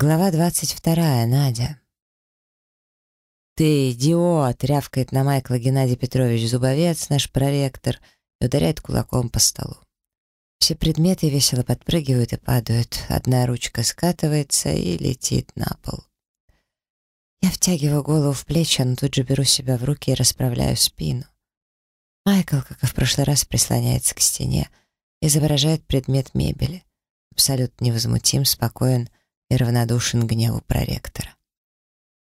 Глава двадцать вторая. Надя. «Ты идиот!» — рявкает на Майкла Геннадий Петрович Зубовец, наш проректор, и ударяет кулаком по столу. Все предметы весело подпрыгивают и падают. Одна ручка скатывается и летит на пол. Я втягиваю голову в плечи, но тут же беру себя в руки и расправляю спину. Майкл, как и в прошлый раз, прислоняется к стене, изображает предмет мебели. Абсолютно невозмутим, спокоен и равнодушен гневу проректора.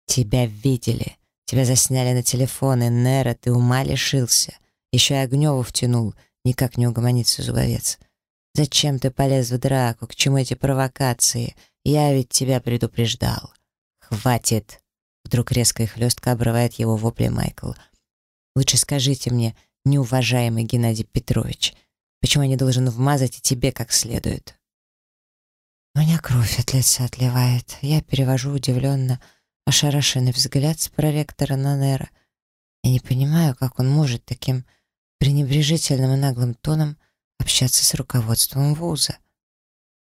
«Тебя видели, тебя засняли на телефон, и Нера, ты ума лишился. Еще и Огневу втянул, никак не угомонится зубовец. Зачем ты полез в драку, к чему эти провокации? Я ведь тебя предупреждал. Хватит!» Вдруг резко и хлестко обрывает его вопли Майкл. «Лучше скажите мне, неуважаемый Геннадий Петрович, почему я не должен вмазать и тебе как следует?» У меня кровь от лица отливает. Я перевожу удивленно ошарашенный взгляд с проректора на Нера. Я не понимаю, как он может таким пренебрежительным и наглым тоном общаться с руководством вуза.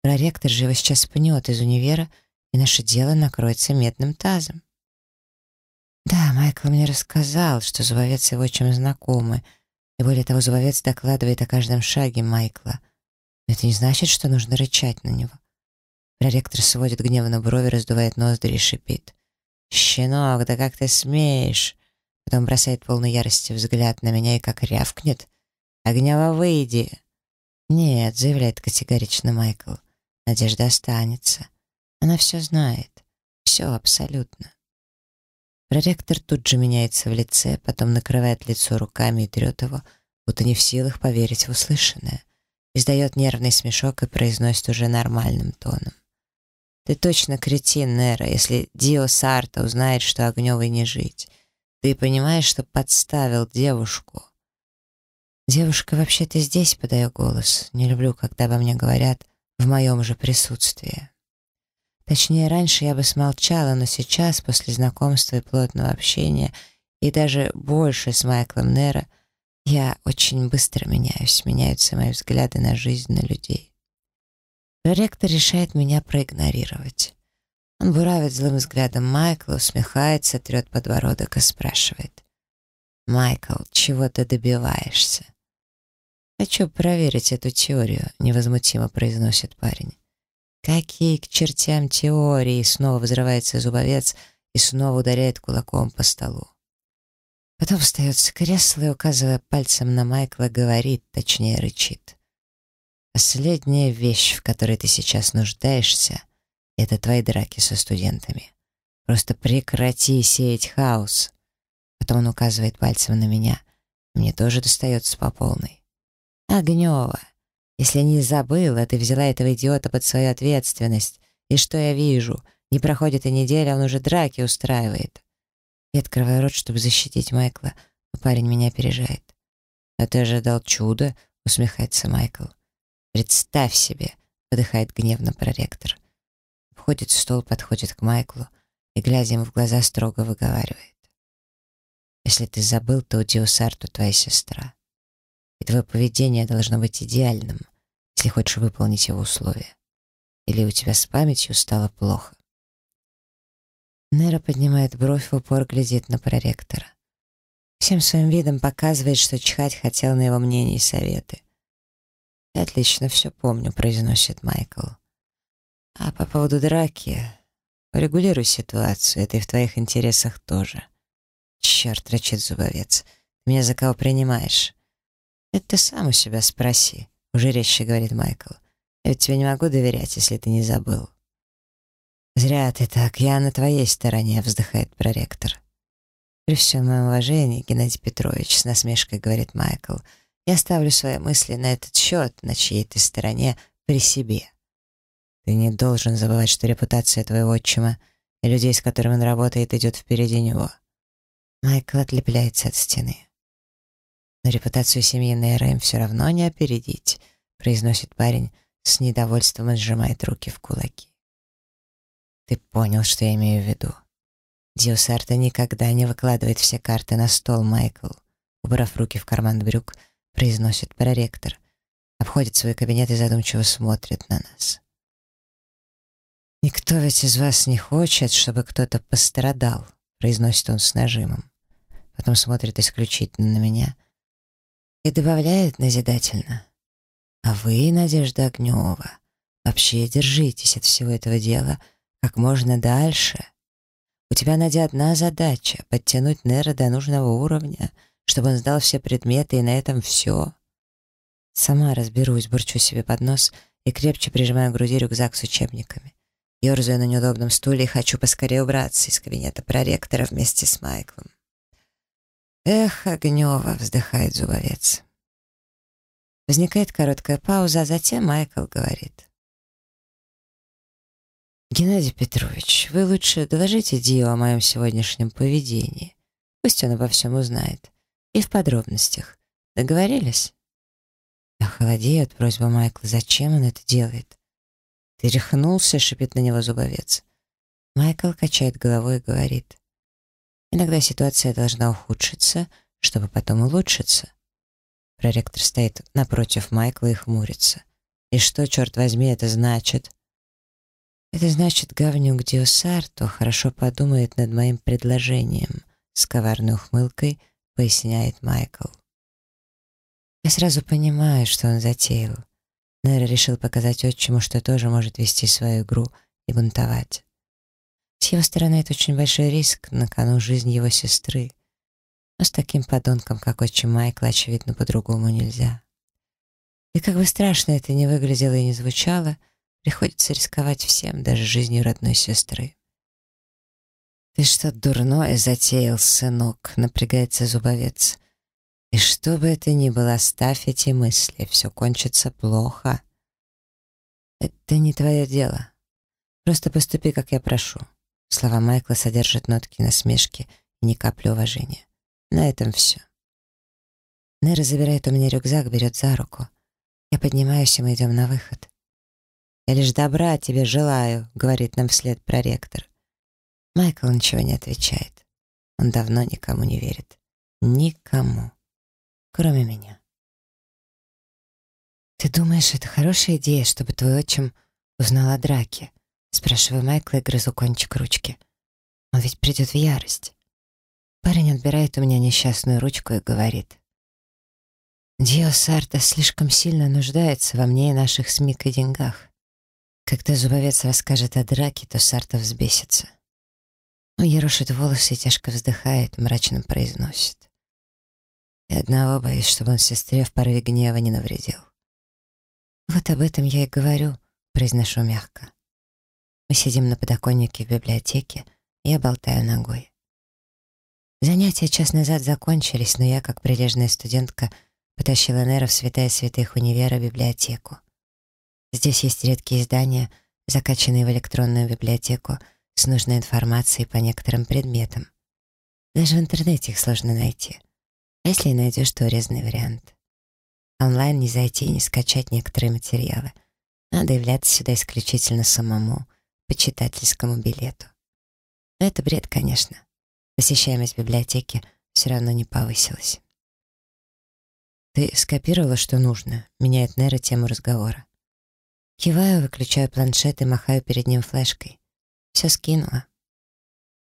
Проректор же его сейчас пнет из универа, и наше дело накроется медным тазом. Да, Майкл мне рассказал, что Зубовец его чем знакомы, и более того, Зубовец докладывает о каждом шаге Майкла. Но это не значит, что нужно рычать на него. Проректор сводит гневно брови, раздувает ноздри и шипит. «Щенок, да как ты смеешь?» Потом бросает полной ярости взгляд на меня и как рявкнет. «Огнева, выйди!» «Нет», — заявляет категорично Майкл. «Надежда останется. Она все знает. Все абсолютно». Проректор тут же меняется в лице, потом накрывает лицо руками и трет его, будто не в силах поверить в услышанное. Издает нервный смешок и произносит уже нормальным тоном. Ты точно кретин, Нера, если Дио Сарта узнает, что Огневой не жить. Ты понимаешь, что подставил девушку. Девушка вообще-то здесь, подаю голос. Не люблю, когда обо мне говорят в моем же присутствии. Точнее, раньше я бы смолчала, но сейчас, после знакомства и плотного общения, и даже больше с Майклом Нера, я очень быстро меняюсь, меняются мои взгляды на жизнь, на людей. Ректор решает меня проигнорировать. Он буравит злым взглядом Майкла, усмехается, трет подбородок и спрашивает. «Майкл, чего ты добиваешься?» «Хочу проверить эту теорию», — невозмутимо произносит парень. «Какие к чертям теории?» — снова взрывается зубовец и снова ударяет кулаком по столу. Потом встает с кресла и, указывая пальцем на Майкла, говорит, точнее рычит. Последняя вещь, в которой ты сейчас нуждаешься, это твои драки со студентами. Просто прекрати сеять хаос. Потом он указывает пальцем на меня. Мне тоже достается по полной. Огнева, если не забыла, ты взяла этого идиота под свою ответственность. И что я вижу? Не проходит и неделя, он уже драки устраивает. Я открываю рот, чтобы защитить Майкла, но парень меня опережает. «А ты ожидал чуда?» — усмехается Майкл. «Представь себе!» — выдыхает гневно проректор. Входит в стол, подходит к Майклу и, глядя ему в глаза, строго выговаривает. «Если ты забыл, то Дио Сарту твоя сестра. И твое поведение должно быть идеальным, если хочешь выполнить его условия. Или у тебя с памятью стало плохо?» Нера поднимает бровь, в упор глядит на проректора. Всем своим видом показывает, что чихать хотел на его мнение и советы. «Я отлично все помню», — произносит Майкл. «А по поводу драки, регулируй ситуацию, это и в твоих интересах тоже». «Черт», — рычит зубовец, — «меня за кого принимаешь?» «Это ты сам у себя спроси», — уже резче говорит Майкл. «Я ведь тебе не могу доверять, если ты не забыл». «Зря ты так, я на твоей стороне», — вздыхает проректор. «При всем моем уважении, Геннадий Петрович», — с насмешкой говорит Майкл, — я ставлю свои мысли на этот счет, на чьей ты стороне, при себе. Ты не должен забывать, что репутация твоего отчима и людей, с которыми он работает, идет впереди него. Майкл отлепляется от стены. Но репутацию семьи Нейра все равно не опередить, произносит парень с недовольством и сжимает руки в кулаки. Ты понял, что я имею в виду. Диосарта никогда не выкладывает все карты на стол, Майкл. Убрав руки в карман брюк, произносит проректор. Обходит свой кабинет и задумчиво смотрит на нас. «Никто ведь из вас не хочет, чтобы кто-то пострадал», — произносит он с нажимом. Потом смотрит исключительно на меня и добавляет назидательно. «А вы, Надежда Огнева, вообще держитесь от всего этого дела как можно дальше. У тебя, Надя, одна задача — подтянуть Нера до нужного уровня, чтобы он сдал все предметы, и на этом все. Сама разберусь, бурчу себе под нос и крепче прижимаю к груди рюкзак с учебниками. Ёрзаю на неудобном стуле и хочу поскорее убраться из кабинета проректора вместе с Майклом. «Эх, Огнева!» — вздыхает зубовец. Возникает короткая пауза, а затем Майкл говорит. «Геннадий Петрович, вы лучше доложите Дио о моем сегодняшнем поведении. Пусть он обо всем узнает. И в подробностях. Договорились?» Я холодею от просьбы Майкла. Зачем он это делает? «Ты рехнулся?» — шипит на него зубовец. Майкл качает головой и говорит. «Иногда ситуация должна ухудшиться, чтобы потом улучшиться». Проректор стоит напротив Майкла и хмурится. «И что, черт возьми, это значит?» «Это значит, говнюк Диосарто хорошо подумает над моим предложением», с коварной ухмылкой поясняет Майкл. Я сразу понимаю, что он затеял. Нера решил показать отчиму, что тоже может вести свою игру и бунтовать. С его стороны это очень большой риск, на кону жизнь его сестры. Но с таким подонком, как отчим Майкла, очевидно, по-другому нельзя. И как бы страшно это ни выглядело и не звучало, приходится рисковать всем, даже жизнью родной сестры. «Ты что дурное затеял, сынок?» — напрягается зубовец. И что бы это ни было, оставь эти мысли, все кончится плохо. Это не твое дело. Просто поступи, как я прошу. Слова Майкла содержат нотки насмешки и ни капли уважения. На этом все. Нера забирает у меня рюкзак, берет за руку. Я поднимаюсь, и мы идем на выход. «Я лишь добра тебе желаю», — говорит нам вслед проректор. Майкл ничего не отвечает. Он давно никому не верит. Никому кроме меня. «Ты думаешь, это хорошая идея, чтобы твой отчим узнал о драке?» Спрашиваю Майкла и грызу кончик ручки. Он ведь придет в ярость. Парень отбирает у меня несчастную ручку и говорит. «Дио Сарта слишком сильно нуждается во мне и наших смик и деньгах. Когда зубовец расскажет о драке, то Сарта взбесится». Он ерошит волосы и тяжко вздыхает, мрачно произносит. И одного боюсь, чтобы он сестре в порыве гнева не навредил. «Вот об этом я и говорю», — произношу мягко. Мы сидим на подоконнике в библиотеке, я болтаю ногой. Занятия час назад закончились, но я, как прилежная студентка, потащила Нера в святая святых универа библиотеку. Здесь есть редкие издания, закачанные в электронную библиотеку с нужной информацией по некоторым предметам. Даже в интернете их сложно найти. А если найдешь, то урезанный вариант. Онлайн не зайти и не скачать некоторые материалы. Надо являться сюда исключительно самому, по читательскому билету. Но это бред, конечно. Посещаемость библиотеки все равно не повысилась. «Ты скопировала, что нужно?» — меняет Нера тему разговора. Киваю, выключаю планшет и махаю перед ним флешкой. Все скинула.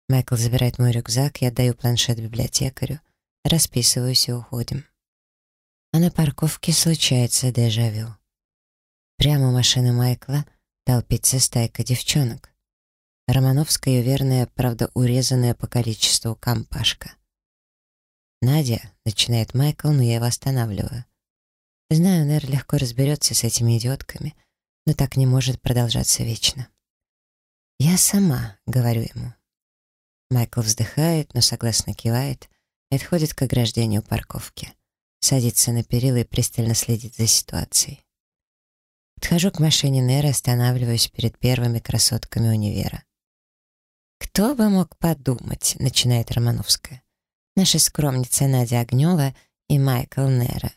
Майкл забирает мой рюкзак, я отдаю планшет библиотекарю — Расписываюсь и уходим. А на парковке случается дежавю. Прямо у машины Майкла толпится стайка девчонок. Романовская верная, правда урезанная по количеству компашка. «Надя», — начинает Майкл, но я его останавливаю. Знаю, Нер легко разберется с этими идиотками, но так не может продолжаться вечно. «Я сама», — говорю ему. Майкл вздыхает, но согласно кивает, отходит к ограждению парковки. Садится на перила и пристально следит за ситуацией. Подхожу к машине Нера, останавливаюсь перед первыми красотками универа. «Кто бы мог подумать», — начинает Романовская. «Наша скромница Надя Огнева и Майкл Нера».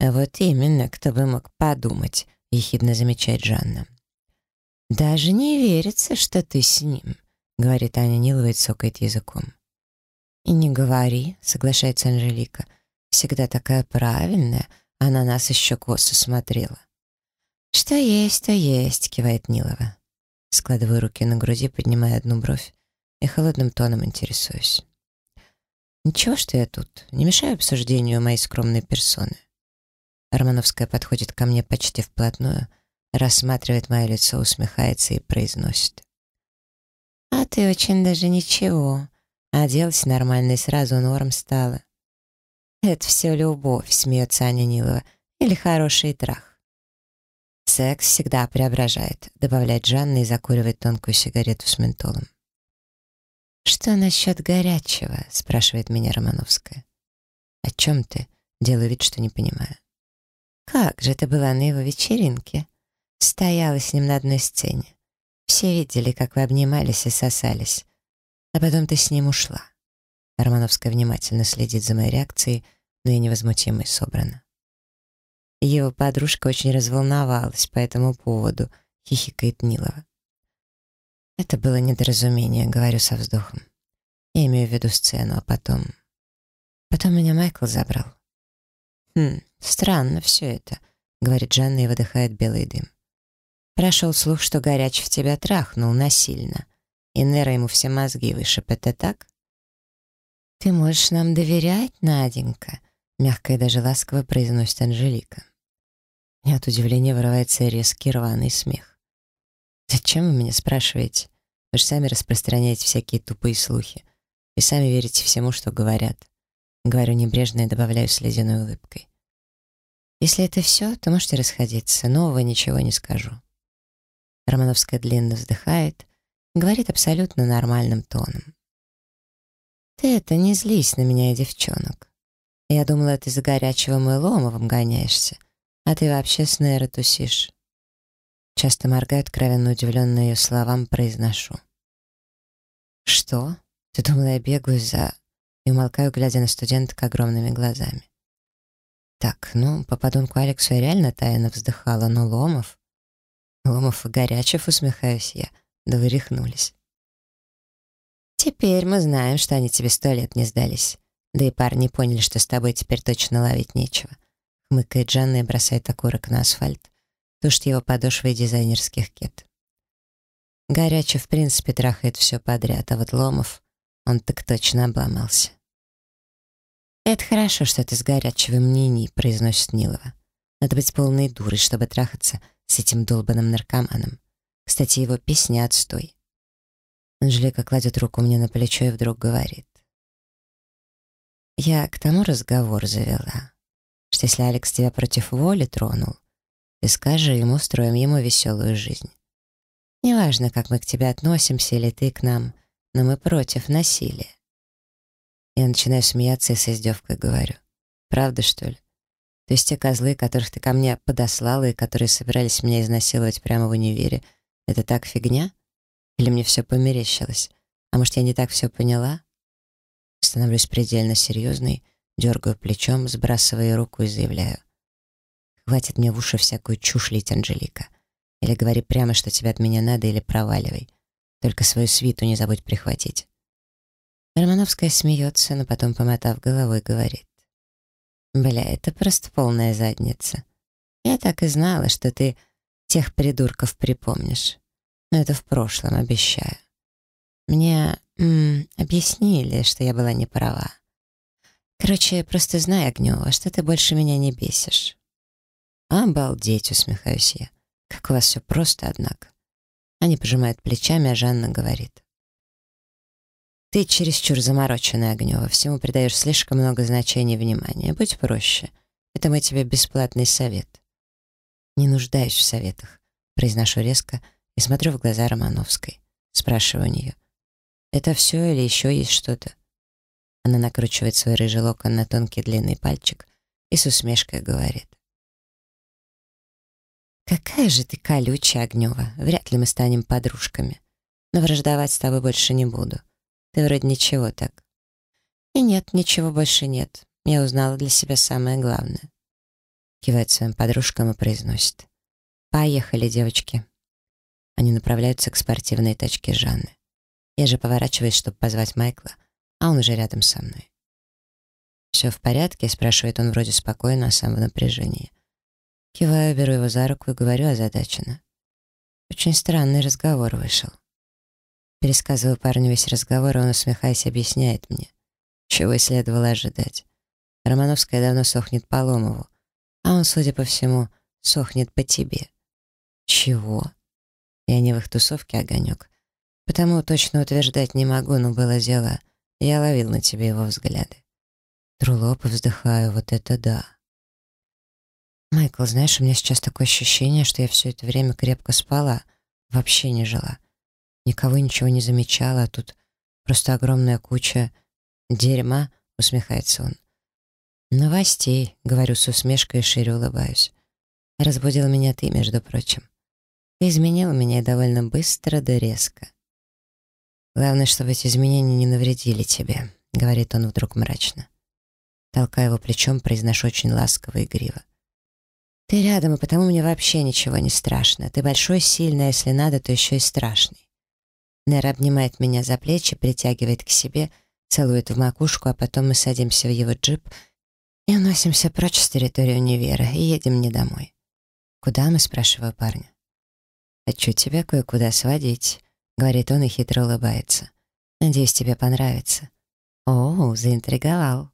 «Вот именно, кто бы мог подумать», — ехидно замечает Жанна. «Даже не верится, что ты с ним», — говорит Аня Нилова и цокает языком. «И не говори», — соглашается Анжелика. «Всегда такая правильная, а на нас еще косо смотрела». «Что есть, то есть», — кивает Нилова. Складываю руки на груди, поднимая одну бровь и холодным тоном интересуюсь. «Ничего, что я тут. Не мешаю обсуждению моей скромной персоны». Романовская подходит ко мне почти вплотную, рассматривает мое лицо, усмехается и произносит. «А ты очень даже ничего. Оделась нормально и сразу норм стала». «Это все любовь», — смеется Аня Нилова, «или хороший трах». «Секс всегда преображает», — добавляет Жанна и закуривает тонкую сигарету с ментолом. «Что насчет горячего?» — спрашивает меня Романовская. «О чем ты?» — делаю вид, что не понимаю. «Как же ты была на его вечеринке?» Стояла с ним на одной сцене. Все видели, как вы обнимались и сосались. А потом ты с ним ушла. Романовская внимательно следит за моей реакцией, но я невозмутима и собрана. Его подружка очень разволновалась по этому поводу, хихикает Нилова. Это было недоразумение, говорю со вздохом. Я имею в виду сцену, а потом... Потом меня Майкл забрал. Хм, странно все это, говорит Жанна и выдыхает белый дым. Прошел слух, что Горяч в тебя трахнул насильно. И Нера ему все мозги вышиб. Это так? «Ты можешь нам доверять, Наденька?» Мягко и даже ласково произносит Анжелика. И от удивления вырывается резкий рваный смех. «Зачем вы меня спрашиваете? Вы же сами распространяете всякие тупые слухи. И сами верите всему, что говорят». Говорю небрежно и добавляю с ледяной улыбкой. «Если это все, то можете расходиться. Нового ничего не скажу». Романовская длинно вздыхает, говорит абсолютно нормальным тоном. «Ты это не злись на меня девчонок. Я думала, ты за горячего и гоняешься, а ты вообще с Нейро тусишь». Часто моргает, кровенно удивленно ее словам, произношу. «Что? Ты думала, я бегаю за...» И умолкаю, глядя на студенток огромными глазами. Так, ну, по подонку Алексу я реально тайно вздыхала, но Ломов... Ломов и Горячев, усмехаюсь я. Да вы рехнулись. Теперь мы знаем, что они тебе сто лет не сдались. Да и парни поняли, что с тобой теперь точно ловить нечего. Хмыкает Жанна и бросает окурок на асфальт. Тушит его подошвой дизайнерских кет. Горячев, в принципе, трахает все подряд, а вот Ломов, он так точно обломался. «Это хорошо, что ты с Горячевым не-ни», — произносит Нилова. «Надо быть полной дурой, чтобы трахаться с этим долбанным наркоманом. Кстати, его песня отстой. Анжелика кладет руку мне на плечо и вдруг говорит. Я к тому разговор завела, что если Алекс тебя против воли тронул, ты скажи ему, устроим ему веселую жизнь. Неважно, как мы к тебе относимся или ты к нам, но мы против насилия. Я начинаю смеяться и с издевкой говорю. Правда, что ли? То есть те козлы, которых ты ко мне подослала и которые собирались меня изнасиловать прямо в универе, это так фигня? Или мне все померещилось? А может, я не так все поняла? Становлюсь предельно серьезной, дергаю плечом, сбрасывая руку и заявляю. Хватит мне в уши всякую чушь лить, Анжелика. Или говори прямо, что тебе от меня надо, или проваливай. Только свою свиту не забудь прихватить. Романовская смеется, но потом, помотав головой, говорит. Бля, это просто полная задница. Я так и знала, что ты тех придурков припомнишь. Но это в прошлом, обещаю. Мне м, объяснили, что я была не права. Короче, просто знай, Огнева, что ты больше меня не бесишь. Обалдеть, усмехаюсь я. Как у вас все просто, однако. Они пожимают плечами, а Жанна говорит. Ты чересчур замороченная, Огнева, всему придаешь слишком много значения и внимания. Будь проще. Это мой тебе бесплатный совет. Не нуждаюсь в советах. Произношу резко и смотрю в глаза Романовской. Спрашиваю у нее. Это все или еще есть что-то? Она накручивает свой рыжий локон на тонкий длинный пальчик и с усмешкой говорит. «Какая же ты колючая, Огнева! Вряд ли мы станем подружками. Но враждовать с тобой больше не буду. Ты вроде ничего так. И нет, ничего больше нет. Я узнала для себя самое главное. Кивает своим подружкам и произносит. Поехали, девочки. Они направляются к спортивной тачке Жанны. Я же поворачиваюсь, чтобы позвать Майкла, а он уже рядом со мной. «Все в порядке?» — спрашивает он вроде спокойно, а сам в напряжении. Киваю, беру его за руку и говорю озадаченно. Очень странный разговор вышел. Пересказываю парню весь разговор, и он, усмехаясь, объясняет мне, чего и следовало ожидать. Романовская давно сохнет по Ломову, а он, судя по всему, сохнет по тебе. Чего? Я не в их тусовке огонек. Потому точно утверждать не могу, но было дело. Я ловил на тебе его взгляды. Трулоп вздыхаю, вот это да. Майкл, знаешь, у меня сейчас такое ощущение, что я все это время крепко спала, вообще не жила. Никого ничего не замечала, а тут просто огромная куча дерьма, усмехается он. Новостей, говорю с усмешкой и шире улыбаюсь. Разбудил меня ты, между прочим. Ты изменил меня и довольно быстро да резко. Главное, чтобы эти изменения не навредили тебе, говорит он вдруг мрачно. Толкая его плечом, произношу очень ласково и игриво. Ты рядом, и потому мне вообще ничего не страшно. Ты большой, сильный, а если надо, то еще и страшный. Нер обнимает меня за плечи, притягивает к себе, целует в макушку, а потом мы садимся в его джип и уносимся прочь с территории универа и едем не домой. «Куда мы?» — спрашиваю парня. «Хочу тебя кое-куда сводить», — говорит он и хитро улыбается. «Надеюсь, тебе понравится». «О, заинтриговал».